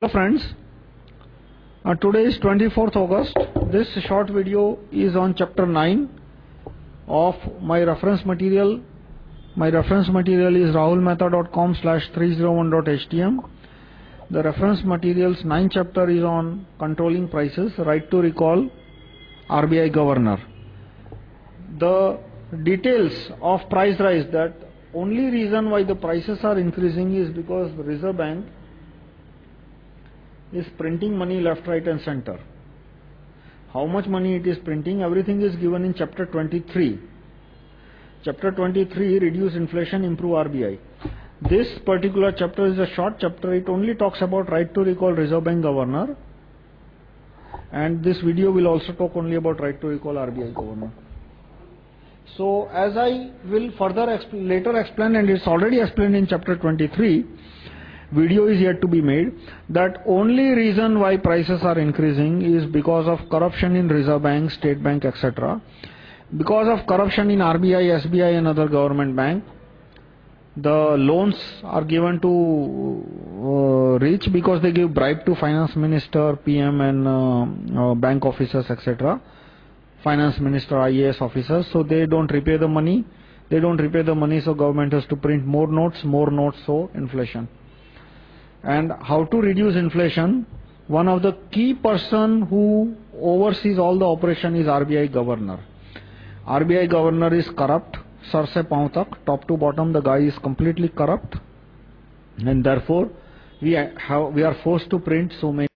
Hello friends, uh, today is 24th August. This short video is on chapter 9 of my reference material. My reference material is rahulmehta.com slash 301.htm. The reference material's 9th chapter is on controlling prices, right to recall RBI governor. The details of price rise that only reason why the prices are increasing is because the Reserve Bank is printing money left, right, and center. How much money it is printing, everything is given in chapter 23. Chapter 23 Reduce Inflation, Improve RBI. This particular chapter is a short chapter, it only talks about right to recall Reserve Bank Governor. And this video will also talk only about right to recall RBI Governor. So, as I will further exp later explain, and it's already explained in chapter 23, video is yet to be made, that only reason why prices are increasing is because of corruption in Reserve Bank, State Bank, etc. Because of corruption in RBI, SBI, and other government bank, the loans are given to uh, rich because they give bribe to finance minister, PM, and uh, uh, bank officers, etc. Finance minister, IAS officers, so they don't repay the money. They don't repay the money, so government has to print more notes, more notes, so inflation. And how to reduce inflation? One of the key person who oversees all the operation is RBI governor. RBI governor is corrupt, sar se tak, top to bottom, the guy is completely corrupt, and therefore we, have, we are forced to print so many.